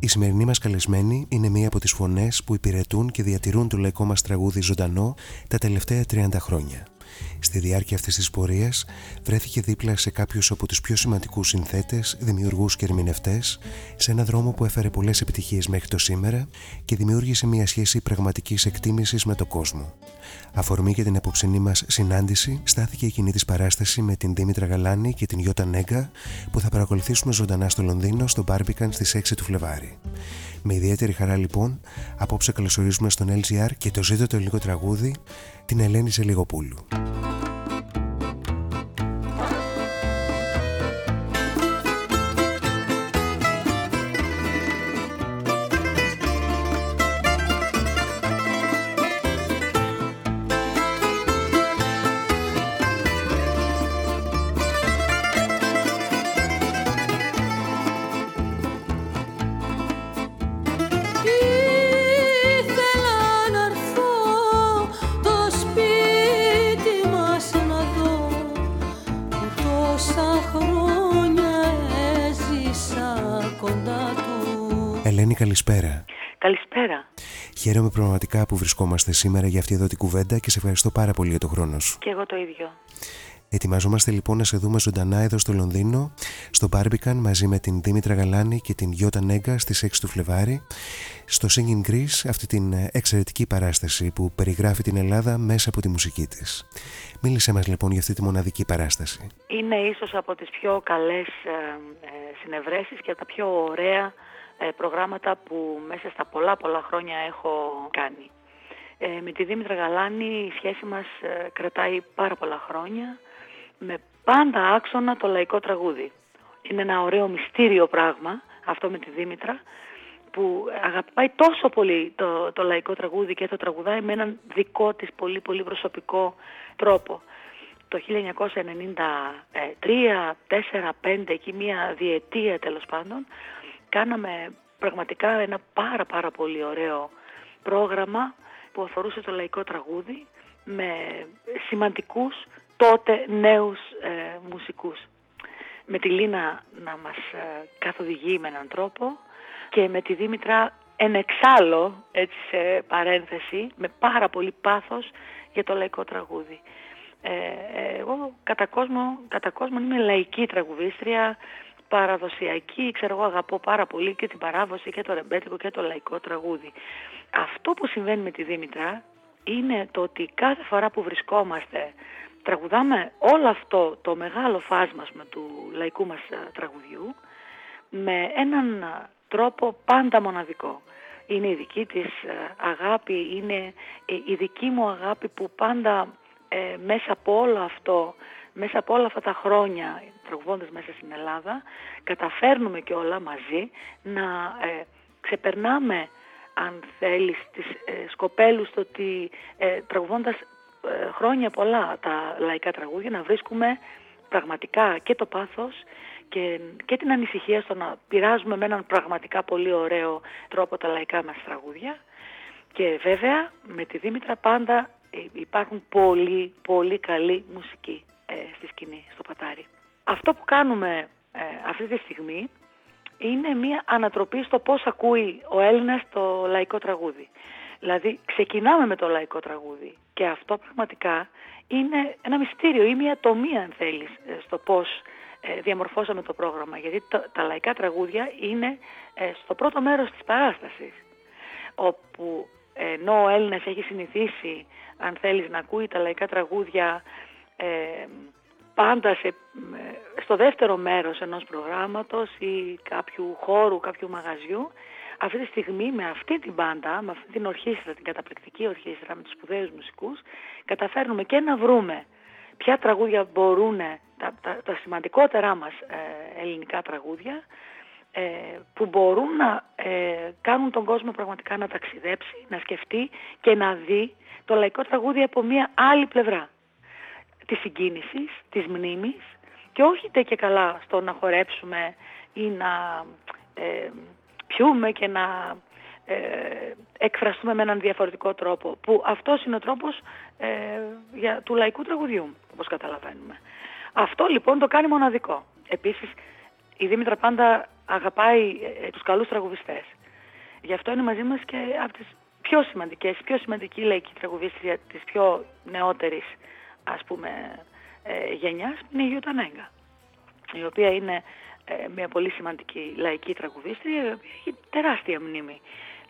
Η σημερινή μας καλεσμένη είναι μία από τις φωνές που υπηρετούν και διατηρούν το λαϊκό μας τραγούδι ζωντανό τα τελευταία 30 χρόνια. Στη διάρκεια αυτής της πορείας βρέθηκε δίπλα σε κάποιους από τους πιο σημαντικούς συνθέτες, δημιουργούς και ερμηνευτές σε ένα δρόμο που έφερε πολλές επιτυχίες μέχρι το σήμερα και δημιούργησε μια σχέση πραγματικής εκτίμησης με τον κόσμο. Αφορμή για την απόψινή μας συνάντηση στάθηκε η κοινή της παράσταση με την Δήμητρα Γαλάνη και την Γιώτα Νέγκα που θα παρακολουθήσουμε ζωντανά στο Λονδίνο στο Barbican στις 6 του Φλεβάρι. Με ιδιαίτερη χαρά λοιπόν απόψε καλωσορίζουμε στον LGR και το ζήτο το ελληνικό τραγούδι την Ελένη Ζελιγοπούλου. καλησπέρα. Καλησπέρα. Χαίρομαι πραγματικά που βρισκόμαστε σήμερα για αυτή εδώ την κουβέντα και σε ευχαριστώ πάρα πολύ για τον χρόνο σου. Και εγώ το ίδιο. Ετοιμαζόμαστε λοιπόν να σε δούμε ζωντανά εδώ στο Λονδίνο, στο Barbican μαζί με την Δήμητρα Γαλάνη και την Γιώτα Νέγκα στις 6 του Φλεβάρι, στο Singing Greece, αυτή την εξαιρετική παράσταση που περιγράφει την Ελλάδα μέσα από τη μουσική της. Μίλησέ μας λοιπόν για αυτή τη μοναδική παράσταση. Είναι ίσως από τις πιο καλές ε, ε συνευρέσεις και τα πιο ωραία ε, προγράμματα που μέσα στα πολλά πολλά χρόνια έχω κάνει. Ε, με τη Δήμητρα Γαλάνη η σχέση μας ε, κρατάει πάρα πολλά χρόνια με πάντα άξονα το λαϊκό τραγούδι. Είναι ένα ωραίο μυστήριο πράγμα αυτό με τη Δήμητρα που αγαπάει τόσο πολύ το, το λαϊκό τραγούδι και το τραγουδάει με έναν δικό της πολύ πολύ προσωπικό τρόπο. Το 1993, 4, 5, εκεί μία διετία τέλος πάντων, κάναμε πραγματικά ένα πάρα πάρα πολύ ωραίο πρόγραμμα που αφορούσε το λαϊκό τραγούδι με σημαντικούς τότε νέους ε, μουσικούς. Με τη Λίνα να μας ε, καθοδηγεί με έναν τρόπο και με τη Δήμητρα εν εξάλλου, έτσι σε παρένθεση, με πάρα πολύ πάθος για το λαϊκό τραγούδι. Ε, ε εγώ κατά κόσμο, κατά κόσμο είμαι λαϊκή τραγουδίστρια, παραδοσιακή, ξέρω εγώ αγαπώ πάρα πολύ και την παράδοση και το ρεμπέτικο και το λαϊκό τραγούδι. Αυτό που συμβαίνει με τη Δήμητρα είναι το ότι κάθε φορά που βρισκόμαστε τραγουδάμε όλο αυτό το μεγάλο φάσμα με του λαϊκού μας ε, τραγουδιού με έναν τρόπο πάντα μοναδικό. Είναι η δική της ε, αγάπη, είναι η δική μου αγάπη που πάντα ε, μέσα από όλο αυτό μέσα από όλα αυτά τα χρόνια τραγουδώντας μέσα στην Ελλάδα καταφέρνουμε και όλα μαζί να ε, ξεπερνάμε αν θέλεις τις ε, σκοπέλους το ότι ε, τραγουδώντας ε, χρόνια πολλά τα λαϊκά τραγούδια να βρίσκουμε πραγματικά και το πάθος και, και την ανησυχία στο να πειράζουμε με έναν πραγματικά πολύ ωραίο τρόπο τα λαϊκά μας τραγούδια. Και βέβαια με τη Δήμητρα πάντα υπάρχουν πολύ πολύ καλή μουσική ε, στη σκηνή, στο πατάρι. Αυτό που κάνουμε ε, αυτή τη στιγμή είναι μια ανατροπή στο πώς ακούει ο Έλληνας το λαϊκό τραγούδι. Δηλαδή ξεκινάμε με το λαϊκό τραγούδι και αυτό πραγματικά είναι ένα μυστήριο ή μια τομή αν θέλεις ε, στο πώς ε, διαμορφώσαμε το πρόγραμμα γιατί τα, λαϊκά τραγούδια είναι στο πρώτο μέρος της παράστασης όπου ενώ ο Έλληνας έχει συνηθίσει αν θέλεις να ακούει τα λαϊκά τραγούδια ε, πάντα σε, στο δεύτερο μέρος ενός προγράμματος ή κάποιου χώρου, κάποιου μαγαζιού, αυτή τη στιγμή με αυτή την μπάντα, με αυτή την ορχήστρα, την καταπληκτική ορχήστρα, με τους σπουδαίους μουσικούς, καταφέρνουμε και να βρούμε ποια τραγούδια μπορούν, τα, τα, σημαντικότερά μας ε, ελληνικά τραγούδια, ε, που μπορούν να ε, κάνουν τον κόσμο πραγματικά να ταξιδέψει, να σκεφτεί και να δει το λαϊκό τραγούδι από μια άλλη πλευρά της συγκίνησης, της μνήμης και όχι και καλά στο να χορέψουμε ή να ε, πιούμε και να ε, εκφραστούμε με έναν διαφορετικό τρόπο που αυτός είναι ο τρόπος ε, για, του λαϊκού τραγουδιού όπως καταλαβαίνουμε. Αυτό λοιπόν το κάνει μοναδικό. Επίσης η Δήμητρα πάντα αγαπάει ε, τους καλούς τραγουδιστές. Γι' αυτό είναι μαζί μας και από τις πιο σημαντικές, πιο σημαντική λαϊκή τραγουδίστρια της πιο νεότερης ας πούμε ε, γενιάς είναι η Γιούτα Νέγκα η οποία είναι ε, μια πολύ σημαντική λαϊκή τραγουδίστρια η οποία έχει τεράστια μνήμη.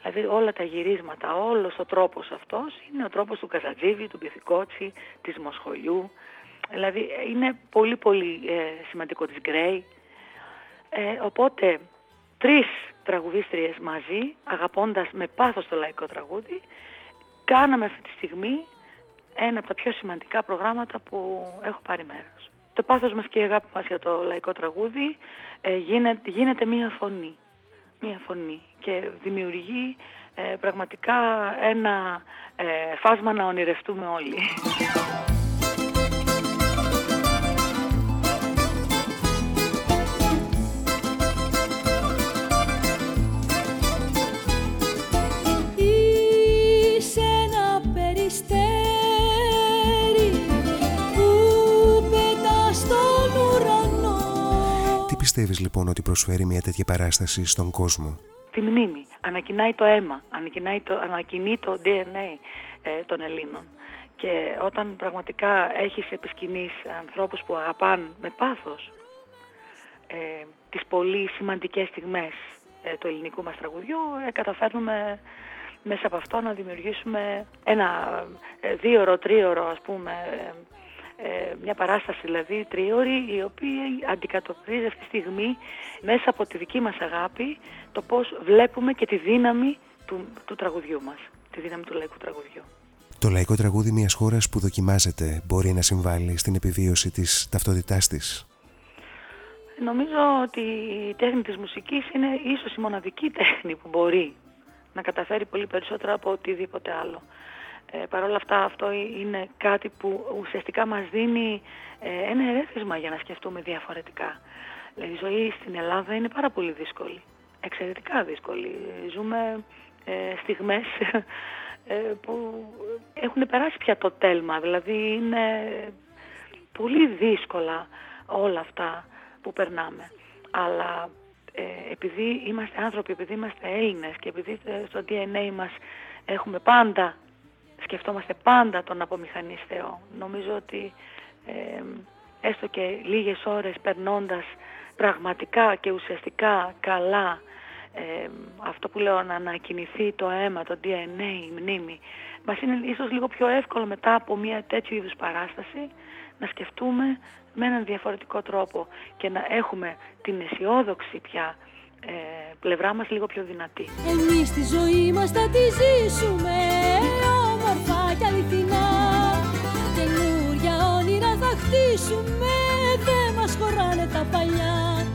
Δηλαδή όλα τα γυρίσματα, όλος ο τρόπος αυτός είναι ο τρόπος του Καζατζίβη, του Μπιθικότσι, της Μοσχολιού. Δηλαδή είναι πολύ πολύ ε, σημαντικό της Γκρέι. Ε, οπότε τρεις τραγουδίστριες μαζί, αγαπώντας με πάθος το λαϊκό τραγούδι, κάναμε αυτή τη στιγμή ένα από τα πιο σημαντικά προγράμματα που έχω πάρει μέρος. Το πάθος μας και η αγάπη μας για το λαϊκό τραγούδι ε, γίνεται, γίνεται μία φωνή. Μία φωνή και δημιουργεί ε, πραγματικά ένα ε, φάσμα να ονειρευτούμε όλοι. Πιστεύεις λοιπόν ότι προσφέρει μια τέτοια παράσταση στον κόσμο; Τη μνήμη. Ανακοινάει το αίμα, ανακοινάει το, ανακοινεί το DNA ε, των Ελλήνων. Και όταν πραγματικά έχεις επισκηνείς ανθρώπους που αγαπάν με πάθος ε, τις πολύ σημαντικές στιγμές ε, του ελληνικού μας τραγουδιού, ε, καταφέρνουμε μέσα από αυτό να δημιουργήσουμε ένα ε, δίωρο, τρίωρο ας πούμε ε, μια παράσταση δηλαδή τρίωρη η οποία αντικατοπτρίζει αυτή τη στιγμή μέσα από τη δική μας αγάπη το πώς βλέπουμε και τη δύναμη του, του τραγουδιού μας, τη δύναμη του λαϊκού τραγουδιού. Το λαϊκό τραγούδι μιας χώρας που δοκιμάζεται μπορεί να συμβάλλει στην επιβίωση της ταυτότητάς της; Νομίζω ότι η τέχνη της μουσικής είναι ίσως η μοναδική τέχνη που μπορεί να καταφέρει πολύ περισσότερο από οτιδήποτε άλλο. Ε, Παρ' όλα αυτά αυτό είναι κάτι που ουσιαστικά μας δίνει ε, ένα ερέθισμα για να σκεφτούμε διαφορετικά. Δηλαδή η ζωή στην Ελλάδα είναι πάρα πολύ δύσκολη, εξαιρετικά δύσκολη. Ζούμε ε, στιγμές ε, που έχουν περάσει πια το τέλμα, δηλαδή είναι πολύ δύσκολα όλα αυτά που περνάμε. Αλλά ε, επειδή είμαστε άνθρωποι, επειδή είμαστε Έλληνες και επειδή στο DNA μας έχουμε πάντα σκεφτόμαστε πάντα τον απομηχανής Θεό. Νομίζω ότι ε, έστω και λίγες ώρες περνώντας πραγματικά και ουσιαστικά καλά ε, αυτό που λέω να ανακοινηθεί το αίμα, το DNA, η μνήμη μας είναι ίσως λίγο πιο εύκολο μετά από μια τέτοιου είδους παράσταση να σκεφτούμε με έναν διαφορετικό τρόπο και να έχουμε την αισιόδοξη πια ε, πλευρά μας λίγο πιο δυνατή. Εμείς τη ζωή μας θα τη ζήσουμε όμορφα και αληθινά Καινούρια όνειρα θα χτίσουμε δεν μας χωράνε τα παλιά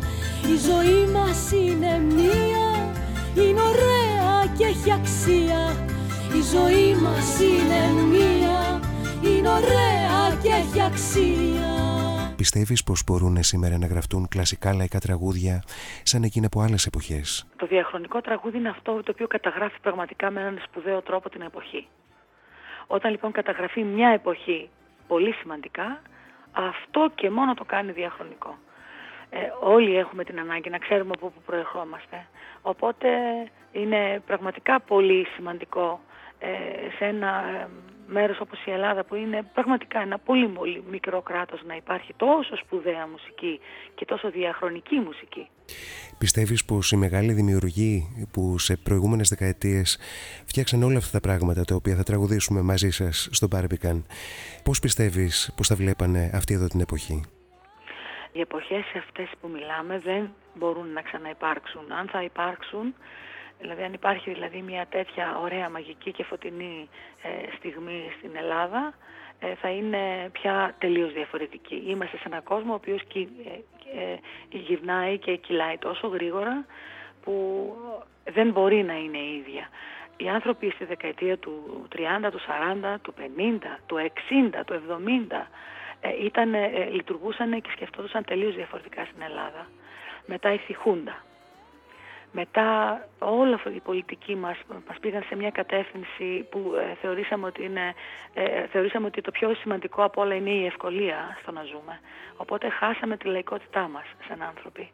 Η ζωή μας είναι μία, είναι ωραία και έχει αξία Η ζωή μας είναι μία, είναι ωραία και έχει αξία Πιστεύεις πως μπορούν σήμερα να γραφτούν κλασικά λαϊκά τραγούδια σαν εκείνα από άλλες εποχές; Το διαχρονικό τραγούδι είναι αυτό το οποίο καταγράφει πραγματικά με έναν σπουδαίο τρόπο την εποχή. Όταν λοιπόν καταγραφεί μια εποχή πολύ σημαντικά, αυτό και μόνο το κάνει διαχρονικό. Ε, όλοι έχουμε την ανάγκη να ξέρουμε από πού προερχόμαστε. Οπότε είναι πραγματικά πολύ σημαντικό ε, σε ένα ε, μέρος όπως η Ελλάδα που είναι πραγματικά ένα πολύ πολύ μικρό κράτος να υπάρχει τόσο σπουδαία μουσική και τόσο διαχρονική μουσική. Πιστεύεις πως οι μεγάλοι δημιουργοί που σε προηγούμενες δεκαετίες φτιάξαν όλα αυτά τα πράγματα τα οποία θα τραγουδήσουμε μαζί σας στο Barbican πώς πιστεύεις πως θα βλέπανε αυτή εδώ την εποχή; Οι εποχές αυτές που μιλάμε δεν μπορούν να ξαναυπάρξουν. Αν θα υπάρξουν Δηλαδή αν υπάρχει δηλαδή μια τέτοια ωραία μαγική και φωτεινή ε, στιγμή στην Ελλάδα ε, θα είναι πια τελείως διαφορετική. Είμαστε σε έναν κόσμο ο οποίος ε, γυρνάει και κυλάει τόσο γρήγορα που δεν μπορεί να είναι ίδια. Οι άνθρωποι στη δεκαετία του 30, του 40, του 50, του 60, του 70 ήταν, λειτουργούσαν και σκεφτόντουσαν τελείως διαφορετικά στην Ελλάδα. Μετά ήρθε η Χούντα μετά όλα αυτή η πολιτική μας μας πήγαν σε μια κατεύθυνση που ε, θεωρήσαμε, ότι είναι, ε, θεωρήσαμε ότι το πιο σημαντικό από όλα είναι η ευκολία στο να ζούμε. Οπότε χάσαμε τη λαϊκότητά μας σαν άνθρωποι.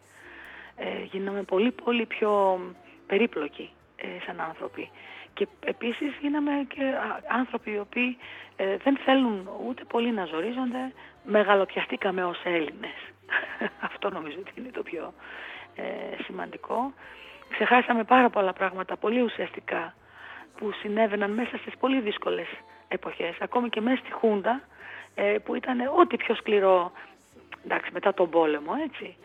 ε, γίναμε πολύ πολύ πιο περίπλοκοι ε, σαν άνθρωποι. Και επίσης γίναμε και άνθρωποι οι οποίοι ε, δεν θέλουν ούτε πολύ να ζορίζονται, μεγαλοπιαστήκαμε ως Έλληνες. Αυτό νομίζω ότι είναι το πιο ε, σημαντικό. Ξεχάσαμε πάρα πολλά πράγματα πολύ ουσιαστικά που συνέβαιναν μέσα στις πολύ δύσκολες εποχές, ακόμη και μέσα στη Χούντα, ε, που ήταν ό,τι πιο σκληρό, εντάξει, μετά τον πόλεμο, έτσι.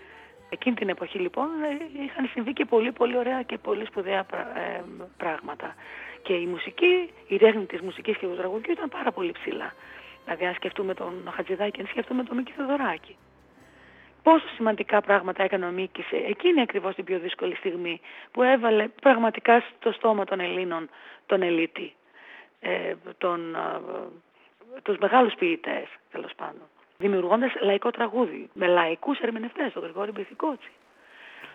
Εκείνη την εποχή λοιπόν ε, είχαν συμβεί και πολύ πολύ ωραία και πολύ σπουδαία ε, πράγματα. Και η μουσική, η τέχνη της μουσικής και του τραγουδιού ήταν πάρα πολύ ψηλά. Δηλαδή αν σκεφτούμε τον Χατζηδάκη, αν σκεφτούμε τον Μίκη Θεοδωράκη. Πόσο σημαντικά πράγματα έκανε ο Μίκης εκείνη ακριβώς την πιο δύσκολη στιγμή που έβαλε πραγματικά στο στόμα των Ελλήνων τον ελίτη, ε, τον, ε, τους μεγάλους ποιητές τέλος πάντων δημιουργώντας λαϊκό τραγούδι με λαϊκούς ερμηνευτές, τον Γρηγόρη Μπιθικότσι,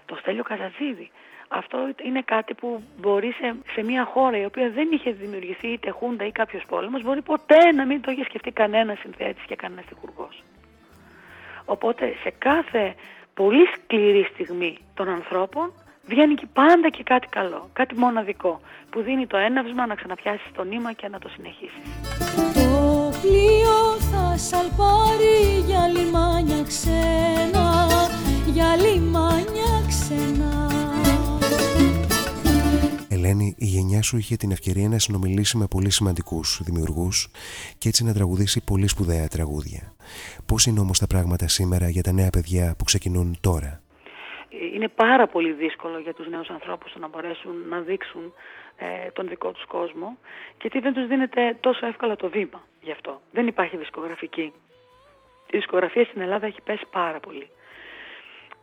τον Στέλιο Καζατζίδη. Αυτό είναι κάτι που μπορεί σε, σε μια χώρα η οποία δεν είχε δημιουργηθεί είτε χούντα ή κάποιος πόλεμος, μπορεί ποτέ να μην το είχε σκεφτεί κανένας συνθέτης και κανένας τυχουργός. Οπότε σε κάθε πολύ σκληρή στιγμή των ανθρώπων βγαίνει και πάντα και κάτι καλό, κάτι μοναδικό, που δίνει το έναυσμα να ξαναπιάσεις το νήμα και να το συνεχίσεις. Πλοίο θα σαλπάρει για λιμάνια ξένα, για λιμάνια Ελένη, η γενιά σου είχε την ευκαιρία να συνομιλήσει με πολύ σημαντικούς δημιουργούς και έτσι να τραγουδήσει πολύ σπουδαία τραγούδια. Πώς είναι όμως τα πράγματα σήμερα για τα νέα παιδιά που ξεκινούν τώρα; Είναι πάρα πολύ δύσκολο για τους νέους ανθρώπους να μπορέσουν να δείξουν ε, τον δικό τους κόσμο και τι δεν τους δίνεται τόσο εύκολα το βήμα γι' αυτό. Δεν υπάρχει δισκογραφική. Η δισκογραφία στην Ελλάδα έχει πέσει πάρα πολύ.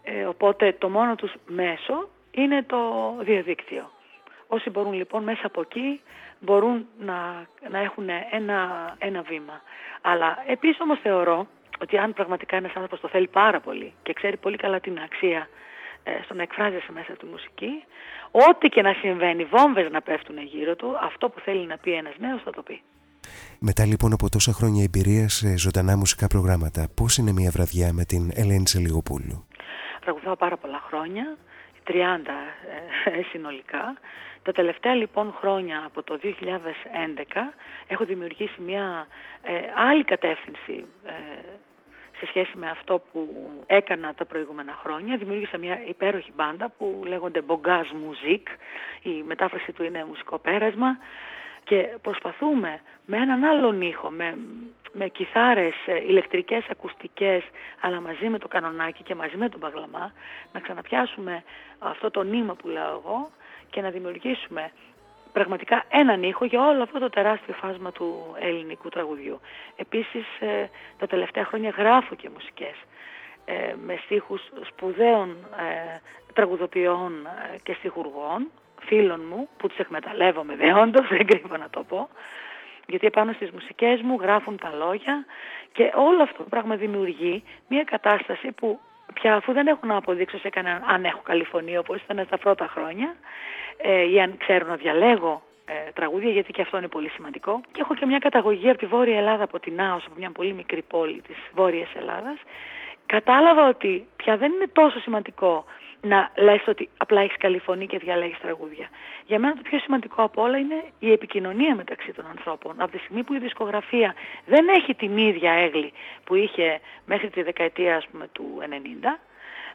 Ε, οπότε το μόνο τους μέσο είναι το διαδίκτυο. Όσοι μπορούν λοιπόν μέσα από εκεί μπορούν να, να έχουν ένα, ένα βήμα. Αλλά επίσης όμως θεωρώ ότι αν πραγματικά ένας άνθρωπος το θέλει πάρα πολύ και ξέρει πολύ καλά την αξία ε, στο να εκφράζεσαι μέσα τη μουσική, ό,τι και να συμβαίνει, βόμβες να πέφτουν γύρω του, αυτό που θέλει να πει ένας νέος θα το πει. Μετά λοιπόν από τόσα χρόνια εμπειρίας σε ζωντανά μουσικά προγράμματα, πώς είναι μια βραδιά με την Ελένη Τσελιγοπούλου. Τραγουδάω πάρα πολλά χρόνια, 30 ε, συνολικά. Τα τελευταία λοιπόν χρόνια από το 2011 έχω δημιουργήσει μια ε, άλλη κατεύθυνση ε, σε σχέση με αυτό που έκανα τα προηγούμενα χρόνια. Δημιούργησα μια υπέροχη μπάντα που λέγονται Bogaz Music. Η μετάφραση του είναι μουσικό πέρασμα. Και προσπαθούμε με έναν άλλον ήχο, με, με κιθάρες ε, ηλεκτρικές, ακουστικές, αλλά μαζί με το κανονάκι και μαζί με τον παγλαμά, να ξαναπιάσουμε αυτό το νήμα που λέω εγώ και να δημιουργήσουμε πραγματικά έναν ήχο για όλο αυτό το τεράστιο φάσμα του ελληνικού τραγουδιού. Επίσης ε, τα τελευταία χρόνια γράφω και μουσικές ε, με στίχους σπουδαίων ε, τραγουδοποιών και στιχουργών, φίλων μου που τους εκμεταλλεύομαι δε όντως, δεν κρύβω να το πω, γιατί επάνω στις μουσικές μου γράφουν τα λόγια και όλο αυτό το πράγμα δημιουργεί μια κατάσταση που πια αφού δεν έχω να αποδείξω σε κανέναν αν έχω καλή φωνή όπως ήταν στα πρώτα χρόνια ε, ή αν ξέρω να διαλέγω ε, τραγούδια γιατί και αυτό είναι πολύ σημαντικό. Και έχω και μια καταγωγή από τη Βόρεια Ελλάδα, από την Άος, από μια πολύ μικρή πόλη της Βόρειας Ελλάδας. Κατάλαβα ότι πια δεν είναι τόσο σημαντικό να λες ότι απλά έχεις καλή φωνή και διαλέγεις τραγούδια. Για μένα το πιο σημαντικό από όλα είναι η επικοινωνία μεταξύ των ανθρώπων. Από τη στιγμή που η δισκογραφία δεν έχει την ίδια έγκλη που είχε μέχρι τη δεκαετία ας πούμε, του 90,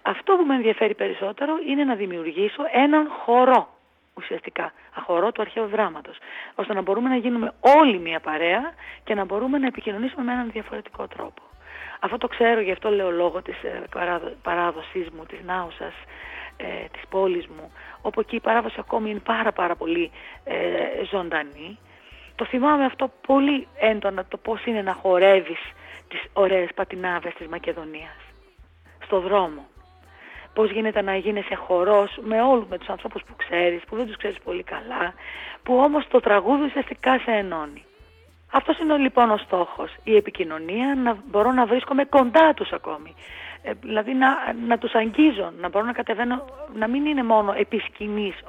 αυτό που με ενδιαφέρει περισσότερο είναι να δημιουργήσω έναν χορό ουσιαστικά, αχωρό του αρχαίου δράματος, ώστε να μπορούμε να γίνουμε όλοι μια παρέα και να μπορούμε να επικοινωνήσουμε με έναν διαφορετικό τρόπο. Αυτό το ξέρω, γι' αυτό λέω λόγω της ε, παράδοσής μου, της Νάουσας, ε, της πόλης μου, όπου εκεί η παράδοση ακόμη είναι πάρα πάρα πολύ ε, ζωντανή. Το θυμάμαι αυτό πολύ έντονα, το πώς είναι να χορεύεις τις ωραίες πατινάδες της Μακεδονίας, στο δρόμο. Πώς γίνεται να γίνεσαι χορός με όλους με τους ανθρώπους που ξέρεις, που δεν τους ξέρεις πολύ καλά, που όμως το τραγούδι ουσιαστικά σε ενώνει. Αυτός είναι λοιπόν ο στόχος, η επικοινωνία, να μπορώ να βρίσκομαι κοντά τους ακόμη. Ε, δηλαδή να, να τους αγγίζω, να μπορώ να κατεβαίνω, να μην είναι μόνο επί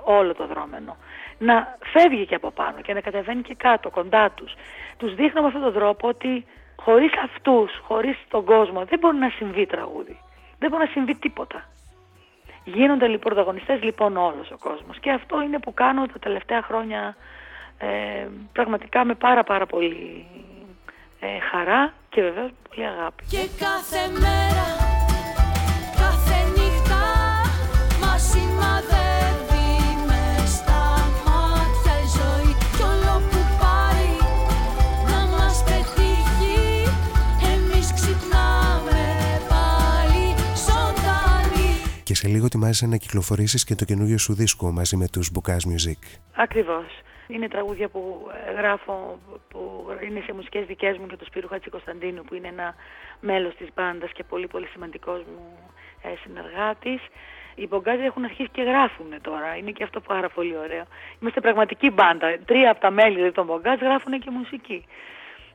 όλο το δρόμενο. Να φεύγει και από πάνω και να κατεβαίνει και κάτω, κοντά τους. Τους δείχνω με αυτόν τον τρόπο ότι χωρίς αυτούς, χωρίς τον κόσμο δεν μπορεί να συμβεί τραγούδι. Δεν μπορεί να συμβεί τίποτα. Γίνονται λοιπόν πρωταγωνιστές λοιπόν όλος ο κόσμος και αυτό είναι που κάνω τα τελευταία χρόνια ε, πραγματικά με πάρα πάρα πολύ ε, χαρά και βεβαίως πολύ αγάπη. Και κάθε μέρα, σε λίγο ετοιμάζεσαι να κυκλοφορήσεις και το καινούριο σου δίσκο μαζί με τους Bukaz Music. Ακριβώς. Είναι τραγούδια που ε, γράφω, που είναι σε μουσικές δικές μου και του Σπύρου Κωνσταντίνου που είναι ένα μέλος της μπάντας και πολύ πολύ σημαντικός μου ε, συνεργάτης. Οι Μπογκάζοι έχουν αρχίσει και γράφουν τώρα. Είναι και αυτό πάρα πολύ ωραίο. Είμαστε πραγματική μπάντα. Τρία από τα μέλη δηλαδή, των Μπογκάζ γράφουν και μουσική.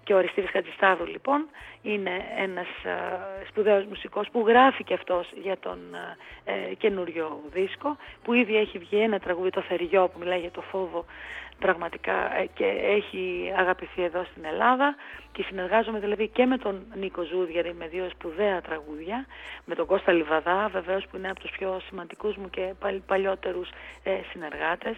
Και ο Αριστίδης Χατζηστάδου λοιπόν είναι ένας α, σπουδαίος μουσικός που γράφει και αυτός για τον ε, καινούριο δίσκο που ήδη έχει βγει ένα τραγούδι το Θεριό που μιλάει για το φόβο πραγματικά ε, και έχει αγαπηθεί εδώ στην Ελλάδα και συνεργάζομαι δηλαδή και με τον Νίκο Ζούδιαρη με δύο σπουδαία τραγούδια, με τον Κώστα Λιβαδά βεβαίως που είναι από τους πιο σημαντικούς μου και παλιότερους ε, συνεργάτες.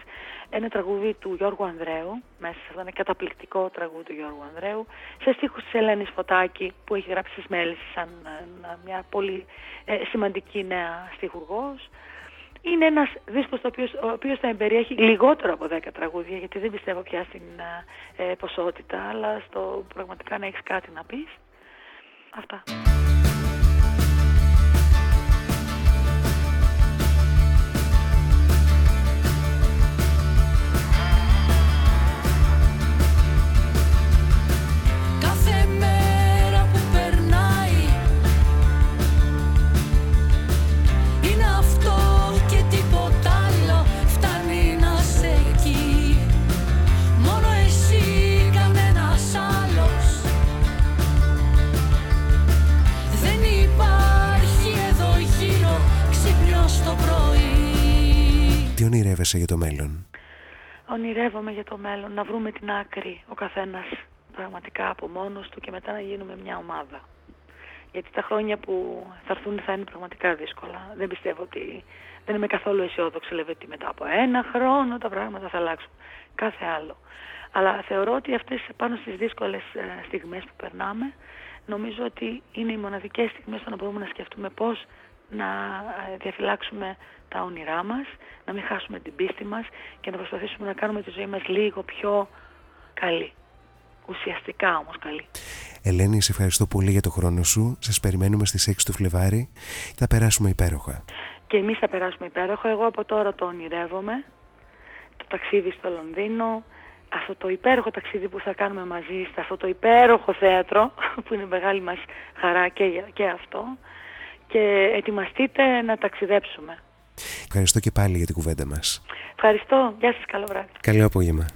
Ένα τραγούδι του Γιώργου Ανδρέου, μέσα σε αυτό ένα καταπληκτικό τραγούδι του Γιώργου Ανδρέου, σε στίχους της Ελένης Φωτάκη που έχει γράψει στις Μέλης σαν ε, μια πολύ ε, σημαντική νέα στιχουργός. Είναι ένας δίσκος ο οποίος θα εμπεριέχει λιγότερο από 10 τραγούδια γιατί δεν πιστεύω πια στην ε, ποσότητα αλλά στο πραγματικά να έχεις κάτι να πεις. Αυτά. Ονειρεύεσαι για το μέλλον; Ονειρεύομαι για το μέλλον να βρούμε την άκρη ο καθένας πραγματικά από μόνος του και μετά να γίνουμε μια ομάδα. Γιατί τα χρόνια που θα έρθουν θα είναι πραγματικά δύσκολα. Δεν πιστεύω ότι δεν είμαι καθόλου αισιόδοξη λέει ότι μετά από ένα χρόνο τα πράγματα θα αλλάξουν. Κάθε άλλο. Αλλά θεωρώ ότι αυτές πάνω στις δύσκολες ε, στιγμές που περνάμε νομίζω ότι είναι οι μοναδικές στιγμές στο να μπορούμε να σκεφτούμε πώς να ε, διαφυλάξουμε τα όνειρά μας, να μην χάσουμε την πίστη μας και να προσπαθήσουμε να κάνουμε τη ζωή μας λίγο πιο καλή. Ουσιαστικά όμως καλή. Ελένη, σε ευχαριστώ πολύ για το χρόνο σου. Σας περιμένουμε στις 6 του Φλεβάρι. Θα περάσουμε υπέροχα. Και εμείς θα περάσουμε υπέροχα. Εγώ από τώρα το ονειρεύομαι. Το ταξίδι στο Λονδίνο. Αυτό το υπέροχο ταξίδι που θα κάνουμε μαζί σε αυτό το υπέροχο θέατρο που είναι μεγάλη μας χαρά και, και αυτό και ετοιμαστείτε να ταξιδέψουμε. Ευχαριστώ και πάλι για την κουβέντα μας. Ευχαριστώ. Γεια σας. Καλό βράδυ. Καλό απόγευμα.